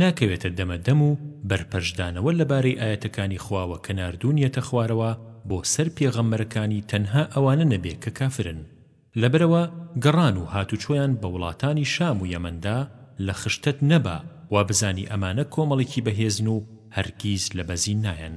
ناکەوێتە دەمە دەم و بەرپەرچدانەوە لەبارەی ئایەتەکانی خواوە کە ناردوونیەتە خوارەوە بۆ سەر پێغەمبەرەکانی تەنها ئەوانە نەبێ کە کافرن لەبەرئەوە گەڕان و هاتوچۆیان بە وڵاتانی شام و یەمەندا لە خشتەت نەبا وابزانی ئەمانە کۆمەڵێکی بەهێزن و هەرگیز لە بەزین نایەن.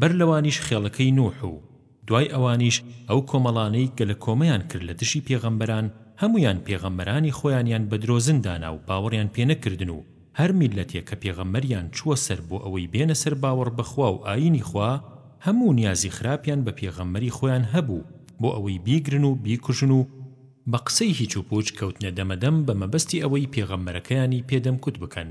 بەر لەوانیش خێڵەکەی نوح و دوای ئەوانیش ئەو کۆمەڵانەی گەلەکۆمەیان کرد لە دژی پێغەمبەران هەموویان پێغەمبەرانی خۆیانیان بە درۆزن دانا و باوەڕیان پێ نەکردن و هەر میللەتێ کە پێغەمبەریان چووە سەر بۆ ئەوەی بێنە سەر باوەڕ بە خوا و ئایینی خوا هەموو نیازی خراپیان بە پێغەمبەری خۆیان هەبوو بۆ ئەوەی بیگرن و بیکوژن و بە قسەی هیچ و پووچ کەوتنە دەمەدەم بە مەبەستی ئەوەی پێغەمبەرەکەیانی پێ دەمکوت بکەن.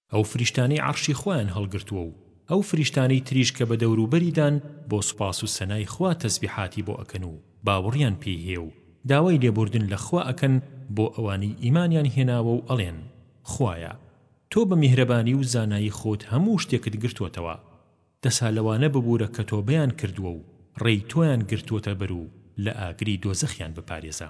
ئەو فریشتانەی عەڕشی خوایان هەڵگرتووە و ئەو فریشتانەی تریش کە بە دەوروبەریدان بۆ سوپاس و سەنای خوا تەسبیحاتی بۆ ئەکەن و باوڕیان پێی هەیە و داوای لێبوردن لە خوا ئەکەن بۆ ئەوانەی ئیمانیان هێناوە و ئەڵێن، خوایە! تۆ بە میهرەبانی و زانایی خۆت هەموو شتێکت گرتووەتەوە، دەسا لەوانە ببوورە کە تۆبەیان کردووە و ڕێی تۆیان گرتووەتە بەر و لە ئاگری دۆزەخیان بپارێزە.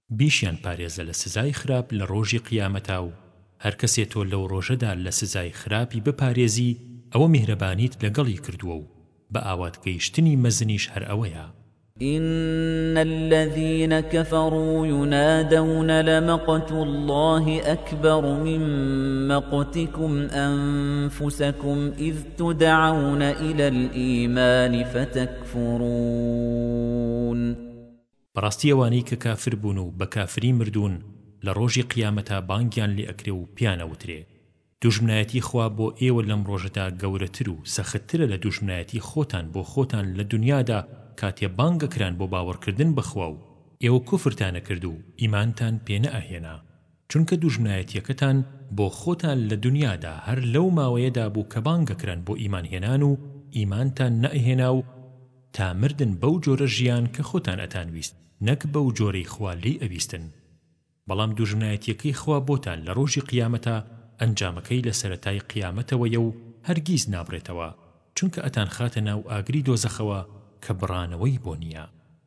بیشیان پارێزە لە سزای خراپ لە ڕۆژی قیامەتا و هەرکەسێ تۆ لەو ڕۆژەدا لە سزای خراپی بپارێزی ئەوە میهرەبانیت لەگەڵی کردووە و بە ئاوات گەیشتنی مەزنیش هەر ئەوەیە. ان الذین کفروا ینادون لمقت الله اکبر من مقتکم انفسکم اذ تدعون الی الایمان فتکفرون. بەڕاستی ئەوانەی کە کافر بوون و بە کافری مردوون لە ڕۆژی قیامەتا بانگیان لێ ئەکرێ و پێیان ئەوترێ، دوژمنایەتی خوا بۆ ئێوە لەم ڕۆژەدا گەورەتر و سەخت ترە لە دوژمنایەتی خۆتان بۆ خۆتان لە دونیادا کاتێ بانگ ئەکران بۆ باوەڕکردن بە خوا و ئێوە کوفرتان ئەکرد و ئیمانتان پێ نەئەهێنا. چونکە دوژمنایەتیەکەتان بۆ خۆتان لە دونیادا هەر لەو ماوەیەدا بوو کە بانگەکران بۆ ئیمان هێنان و ئیمانتان نەئەهێنا و تا مردن بەو جۆرە ژیان کە خۆتان ئەتانویست نەک بەو جۆرەی خوا لێی ئەویستن بەڵام دوژمنایەتیەکەی خوا بۆتان لە ڕۆژی قیامەتا ئەنجامەکەی لە سەرەتای قیامەتەوەیە و هەرگیز نابڕێتەوە چونکە ئەتانخاتە ناو ئاگری دۆزەخەوە کە بڕانەوەی بۆ نیە.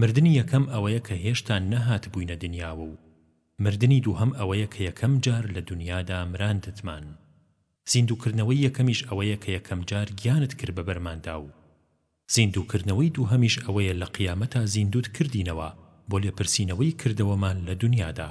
مردنی یەکەم ئەوەیە کە هێشتا نەهاتبووینە دنیاوە و مردنی دووهەم ئەوەیە کە یەکەم جار لە دنیادا مراندتمان. زیندووکردنەوەی یەکەمیش ئەوەیە کە یەکەم جار گیانت کرد بە بەرماندا و زیندووکردنەوەی دووهەمیش ئەوەیە لە قیامەتا زیندووت کردینەوە بۆ لێپرسینەوەی کردەوەمان لە دنیادا.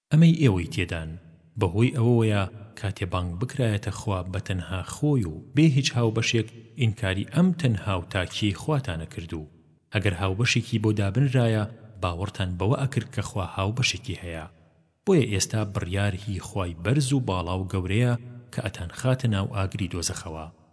ئەمەی ئێوەی تێدان بەهۆی ئەوەوەیە کاتێ بانگ بکرایەتە خوا بەتەنها خۆی و بێ هیچ هاوبەشێک ئینکاری ئەم تەنها و تاکیەی خواتانە کرد و ئەگەر هاوبەشێکی بۆ دابنرایە باوەڕتان بەوە ئەکرد کە خوا هاوبەشێکی هەیە بۆیە ئێستا بڕیار هی خوای بەرز و باڵا و گەورەیە کە ئەتانخاتە ناو ئاگری دۆزەخەوە.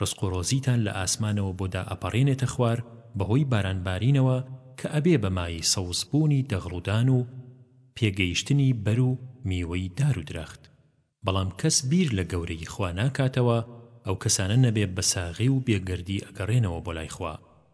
ڕزق و ڕۆزیتان لە ئاسمانەوە بۆ دا ئەپەڕێنێتە خوار بەهۆی باران بارینەوە کە ئەبێ بە مایەی سەوز بوونی دەغڵودان و پێ گەیشتنی بەر و میوەی دار و درەخت بەڵام کەس بیر لە گەورەیی خوا ناکاتەوە ئەو کەسانە نەبێ بە ساغی و بێ گەردی ئەگەڕێنەوە بۆ لای خوا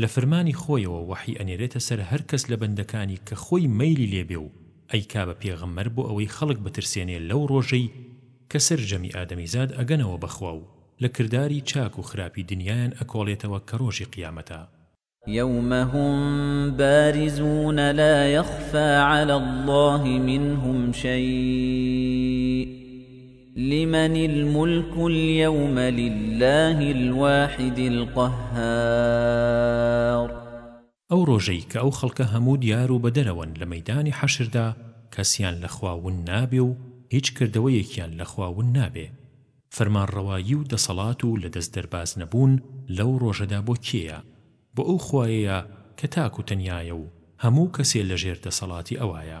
لە فرمانی خۆیەوە وەحی ئەنێرێتە سەر هەر کەس لە بەندەکانی کە خۆی مەیلی لێ بێ و ئەیکا بە پێغەمبەر بۆ ئەوەی خەڵک بترسێنێ لەو ڕۆژەی کە سەرجەمی ئادەمیزاد ئەگەنەوە بە خوا و لە کرداری چاک و خراپی دنیایان ئەکۆڵێتەوە کە ڕۆژی قیامەتە. یوم هم بارزون لا یخفی علی اللە منهم شیء. لمن الملک الیوم للە الواحد القهار ئەو ڕۆژەی کە ئەو خەڵکە هەموو دیار و بەدەرەوەن لە مەیدانی حەشردا کەسیان لە خوا ون نابێ و هیچ کردەوەیەکیان لە خوا ون نابێ فەرمانڕەوایی و دەسەڵات و لە دەست دەرباز نەبوون لەو ڕۆژەدا بۆ کێیە بۆ ئەو خوایەیە کە تاک و تەنیایە و هەموو کەسێ لەژێر دەسەڵاتی ئەوایە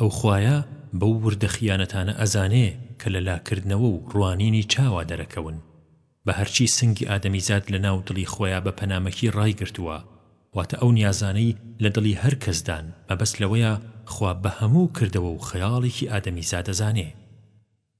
ئەو خوایە بەو وردە خیانەتانە ئەزانێ کە لە لاکردنەوە و ڕوانینی چاوا دەرەکەون بە هەرچی سنگی ئادەمیزاد لە ناو دڵی خۆیا بە پەنامەکی ڕایگرتووە واتە ئەو نیازانەی لە دڵی هەر کەس دان مەبەست لەوەیە خوا بە هەموو کردەوە و خەیاڵێکی ئادەمیزاد ئەزانێ.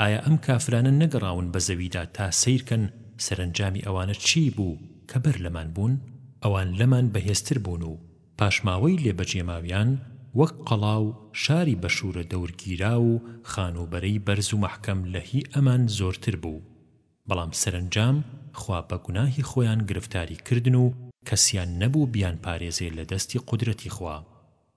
ئایا ئەم کافرانە نەگەڕاون بە زەویدا تا سەیر کەن سەرەنجامی ئەوانە چیی بوو کە بەر لەمان بوون؟ ئەوان لەمان بەهێزتر بوون و پاشماوەی لێ بەجێماویان وەک قەڵا و شاری بەشوورە دەورگیراو و خانووبەرەی بەرز و مەحکەم لە هی ئەمان زۆرتر بوو، بەڵام سەرەنجام خوا بە گوناهی خۆیان گرفتاری کردن و کەسیان نەبوو بیانپارێزێ لە دەستی قودرەتی خوا.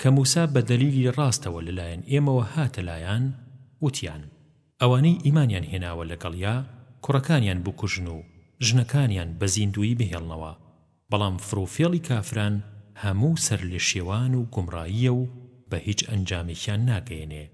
کە موسا بە دەلیلی ڕاستەوە لەلایەن ئێمەوە هاتە لایان، وتیان، ئەوانەی ئیمانیان هێناوە لەگەڵیا کوڕەکانیان بکوژن و ژنەکانیان بە زیندوویی بهێڵنەوە، بەڵام فڕوفێڵی کافران هەموو سەرلێشێوان و گومڕاییە و بە هیچ ئەنجامێکیان ناگەیەنێ.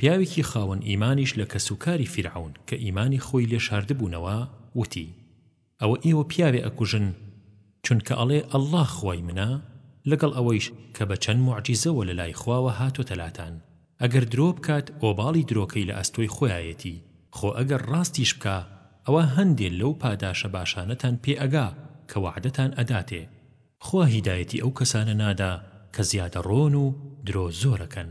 پیاوێکی خاوەن ئیمانیش لە کەس و کاری فیرعەون کە ئیمانی خۆی لێ شاردبوونەوە وتی، ئەوە ئێوە پیاوێ ئەکوژن چونکە ئەڵێ اللە خوای منە، لەگەڵ ئەوەیش کە بە چەند موعجیزەوە لە لای خواوە هاتۆتە لاتان، ئەگەر درۆ بکات ئۆباڵی درۆکەی لە ئەستۆی خۆیایەتی، خۆ ئەگەر ڕاستیش بکا ئەوا هەندێ لەو پاداشە باشانەتان پێ ئەگا کە وەعدەتان ئەداتێ. خوا هیدایەتی ئەو کەسانە نادا کە زیادەڕۆن و درۆ زۆر ئەکەن،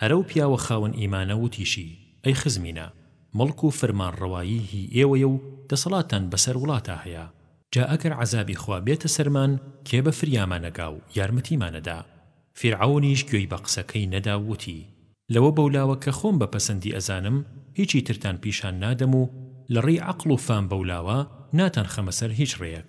هەر ئەو پیاوە خاوەن ئیمانە وتیشی، ئەی خزمینە، موڵک و فرمانڕەوایی هی ئێوەیە و دەسەڵاتتان بەسەر وڵاتا هەیە، جا ئەگەر عەزابی خوا بێتە سەرمان کێ بە فریامانەگا و یارمەتیمانەدا؟ فیرعەونیش گوێی بە قسەکەی نەدا و وتی، لەوە بەولاوە کە خۆم بە پەسەندی ئەزانم هیچی ترتان پیشان نادەم و لەڕێی عەقڵ و فام بەولاوە ناتانخەمە سەر هیچ ڕێیەک.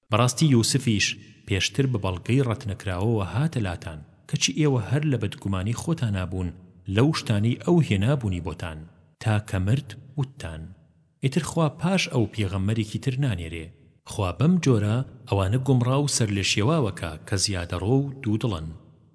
بەڕاستی یوسفیش پێشتر بە بەڵگەی ڕەتنەکراوەوە هاتە لاتان، کەچی ئێوە هەر لە بەدگومانی خۆتانا بوون لەو شتانەی ئەو هێنابوونی بۆتان، تا کە مرد وتتان، ئیتر خوا پاش ئەو پێغەمبەرێکی تر نانێرێ. خوا بەم جۆرە ئەوانە گومڕا و سەرلێشێواوە کە، کە زیادەڕۆ و دوودڵن.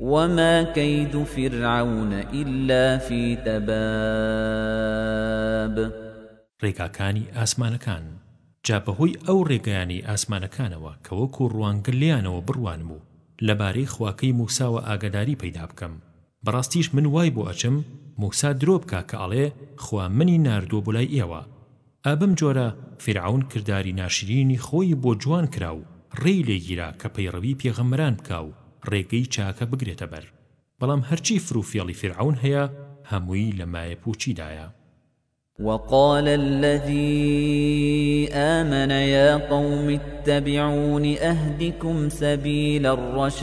وما کید فرعون الا فی تباب. ڕێگاکانی ئاسمانەکان جا بەهۆی ئەو ڕێگایانەی ئاسمانەکانەوە کە وەکو ڕوانگە لێیانەوە بڕوانم و لەبارەی خواکەی موساوە ئاگەداری پەیدا بکەم بەڕاستیش من وای بۆ ئەچم موسا درۆ بکا کە ئەڵێ خوا منی ناردووە بۆ لای ئێوە ئا بەم جۆرە فیرعەون کرداری ناشرینی خۆی بۆ جوان کرا و ڕێی لێ گیرا کە پەیڕەوی پێغەمبەران بکا و ڕێگەی چاکە بگرێتە بەر بەڵام هەرچی فروفێڵی فیرعەون هەیە هەمووی لە مایەپووچی دایە. وقال الذي آمن يا قوم اتبعون أهدكم سبيل الرشاد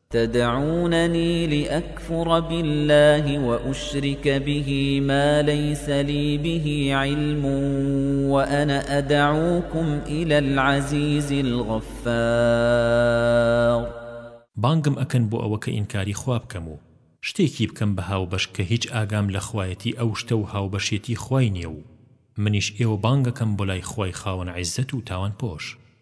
تدعوننی لأکفر باللە وأشرک به ما لیس لی به علم وأنا أدعوکم إلی العزیز الغفار بانگم ئەکەن بۆ ئەوە کە ئینکاری خوا بکەم و شتێکی بکەم بە هاوبەش کە هیچ ئاگام لە خوایەتی ئەو شتە و هاوبەشێتی خوای نیە و منیش ئێوە بانگ ئەکەم بۆ لای خوای خاوەن عیززەت و تاوانپۆش.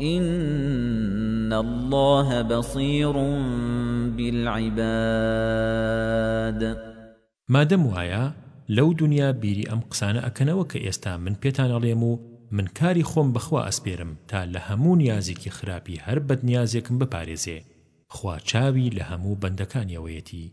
ان اللە بصیر بالعباد. مادەم وایە لەو دونیا بیری ئەم قسانە ئەکەنەوە کە ئێستا من پێتان ئەڵێم و من کاری خۆم بە خوا ئەسپێرم تا لە هەموو نیازێکی خراپی هەر بەدنیازێکم بپارێزێ خوا چاوی لە هەموو بەندەکانیەوەیەتی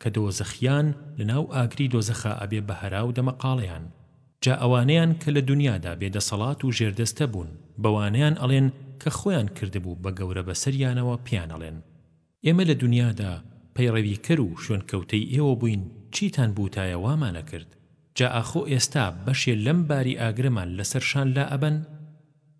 کە دۆزەخیان لە ناو ئاگری دۆزەخا ئەبێ بە هەرا و دەمەقاڵێیان جا ئەوانەیان کە لە دونیادا بێ دەسەڵات و ژێر دەستە بوون بەوانەیان ئەڵێن کە خۆیان کردبوو بە گەورە بەسەریانەوە پێیان ئەڵێن ئێمە لە دونیادا پەیڕەوی کەر و شوێن کەوتەی ئێوە بووین چیتان بووتایە وامان ئەکرد جا ئاخۆ ئێستا بەشێ لەم باری ئاگرەمان لەسەر شان لا ئەبەن؟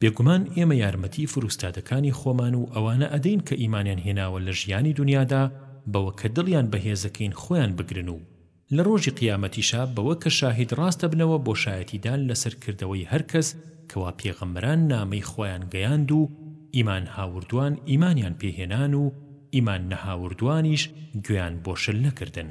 بێگومان ئێمە یارمەتی فروستادەکانی خۆمان و ئەوانە ئەدەین کە ئیمانیان هێناوە لە ژیانی دونیادا بەوە کە دڵیان بەهێزەکەین خۆیان بگرن و لە ڕۆژی قیامەتیشا بەوە کە شاهید ڕاست دەبنەوە بۆ شایەتیدان لەسەر کردەوەی هەر کەس کەوا پێغەمبەران نامەی خۆیان گەیاند و ئیمان هاوردوان ئیمانیان پێهێنان و ئیمان نەهاوردوانیش گوێیان بۆ شل نەکردن.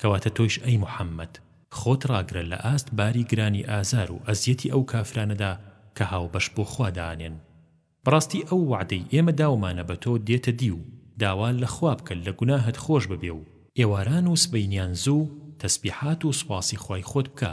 کەواتە تۆیش ئەی محمد خۆت ڕاگرە لە ئاست باری گرانی ئازار و ئەزیەتی ئەو کافرانەدا کە هاوبەش بۆ خوا دانێن. بەڕاستی ئەو وەعدەی ئێمە داومانە بە تۆ دێتە دی و داوا لە خوا بکە لە گوناهت خۆش ببێ و ئێواران و سبەینیان زوو تەسبیحات و سوپاسی خوای خۆت بکە.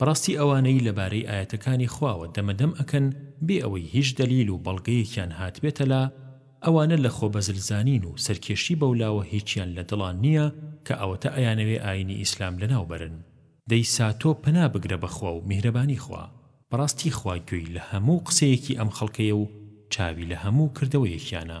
بەڕاستی ئەوانەی لەبارەی ئایەتەکانی خواوە دەمەدەم ئەکەن بێ ئەوەی هیچ دەلیل و بەڵگەیەکیان هاتبێتە لا ئەوانە لە خۆبەزل زانین و سەرکێشی بەولاوە هیچیان لە دڵان نیە کە ئەوەتە ئەیانەوێ ئاینی ئیسلام لەناو بەرن دەی سا تۆ پەنا بگرە بەخوا و میهرەبانی خوا بەڕاستی خوا گوێی لە هەموو قسەیەکی ئەم خەڵکەیە و چاوی لە هەموو کردەوەیەکیانە.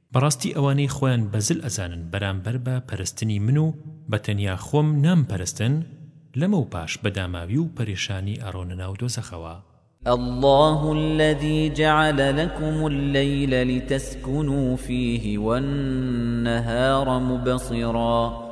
بەڕاستی ئەوانەی خۆیان بەزل ئەزانن بەرامبەر بە پەرستنی من و بە تەنیا خۆم نام پەرستن لەمەوپاش بە داماوی و پەرێشانی ئەڕۆنە ناو دۆزەخەوە. اللە الذی جعل لکم اللیل لتسکنوا فیه والنهار مبصرا.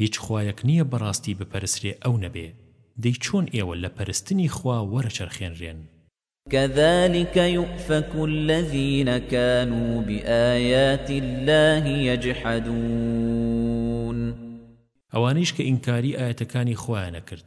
هیچ خوایەک نیە بەڕاستی بپەرسرێ ئەو نەبێ دەی چۆن ئێوە لە پەرستنی خوا وەرەچەرخێنرێن. کذلک یوفک الذین کانوا بایات الله یجحدون. ئەوانەیش کە ئینکاری ئایەتەکانی خوایانە کرد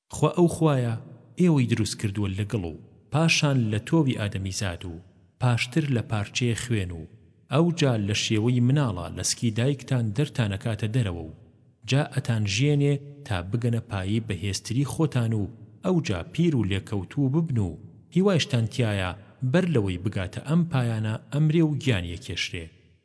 خوا ئەو خوایە ئێوەی دروست کردووە لە گڵ و پاشان لە تۆوی ئادەمیزاد و پاشتر لە پارچەیە خوێن و ئەوجا لە شێوەی مناڵە لە سکی دایکتان دەرتانەکاتە دەرەوە و جا ئەتانژیێنێ تا بگەنە پایەی بەهێزتری خۆتان و ئەوجا پیر و لێکەوتوو ببن و هیوایشتان تیایە بەر لەوەی بگاتە ئەم پایانە ئەمرێ و گیان یەکێشرێ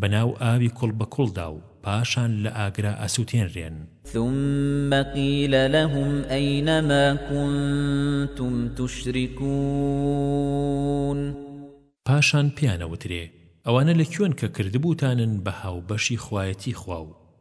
بەناو ئاوی کوڵ بە کوڵدا و پاشان لە ئاگرا ئەسوتێنرێن. ثم قیل لهم ئەین ما کنتم تشرکون. پاشان پێیان ئەوترێ، ئەوانە لە کوێن کە کردبووتانن بە هاوبەشی خوایەتی خوا و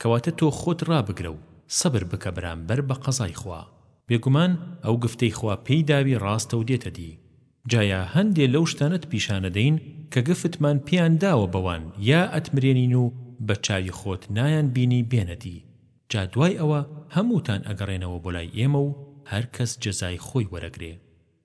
کەواتە تۆ خۆت ڕابگرە و سەبر بکە بەرامبەر بە قەزای خوا. بێگومان ئەو گفتەی خوا پێی داوی ڕاستە و دێتە دی. جایا هەندێ لەو شتانەت پیشان ئەدەین کە گفتمان پێیان داوە بەوان یا ئەتمرێنین و بە چاوی خۆت نایان بینی بێنە دی جا دوای ئەوە هەمووتان ئەگەڕێنەوە بۆ لای ئێمە و هەر کەس جەزای خۆی وەرەگرێ.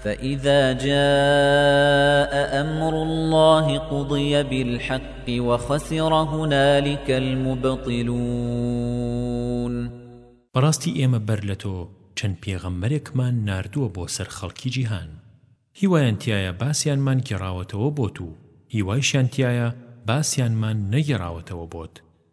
فإذا جاء أمر الله قضي بالحق وخسر هنالك المبطلون بەڕاستی ئێمە بەر لە تۆ چەند پێغەمبەرێکمان ناردووە بۆ سەر خەڵکی جیهان هیوایان تیایە باسیانمان گێڕاوەتەوە بۆت و هیوایشیان تیایە باسیانمان نەگێڕاوەتەوە بۆت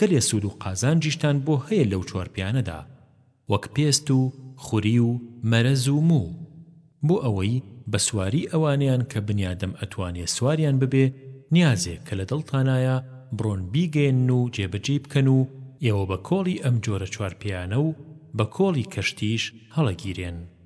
گەلێ سوود و قازانجیشتان بۆ هەیە لەو چۆرپیانەدا وەک پێست و خوری و مەرەز و موو بۆ ئەوەی بە سواری ئەوانەیان کە بنیادەم ئەتوانێ سواریان ببێ نیازێ کە لە دڵتانایە بڕۆن بیگەیەنن و جێبەجێی بکەن و ئێوە بە کۆڵی ئەم جۆرە چوارپێیانە و بە کۆڵی کەشتیش هەڵەگیرێن.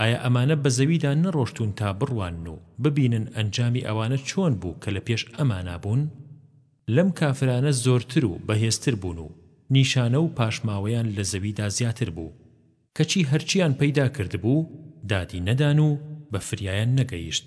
ئایا ئەمانە بە زەویدا نەڕۆشتوون تا بڕوانن و ببینن ئەنجامی ئەوانە چۆن بوو کە لە پێش ئەمانا بوون؟ لەم کافرانە زۆرتر و بەهێزتر بوون و نیشانە و پاشماوەیان لە زەویدا زیاتر بوو، کەچی هەرچییان پەیدا کردبوو دادی نەدان و بە فریایان نەگەیشت.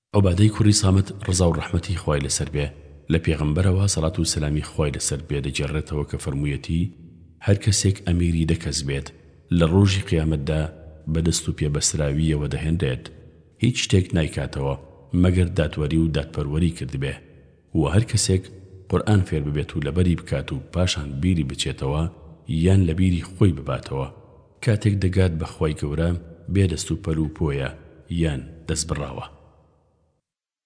عوبادەی کوڕی سامت ڕەزاو ڕەحمەتی خوای لەسەر بێ لە پێغەمبەرەوە سەڵات و سەلامی خوای لەسەر بێ دەگێڕێتەوە کە فەرموویەتی، هەر کەسێک ئەمیری دە کەس بێت لە ڕۆژی قیامەتدا بە دەست و پێ بەستراوییەوە دەهێنرێت هیچ شتێک نایکاتەوە مەگەر دادوەری و دادپەروەری کردبێ وە هەر کەسێک قورئان فێر ببێت و لەبەری بکات و پاشان بیری بچێتەوە یان لەبیری خۆی بباتەوە کاتێک دەگات بە خوای گەورە بێ دەست و پەل و پۆیە یان دەست بڕاوە.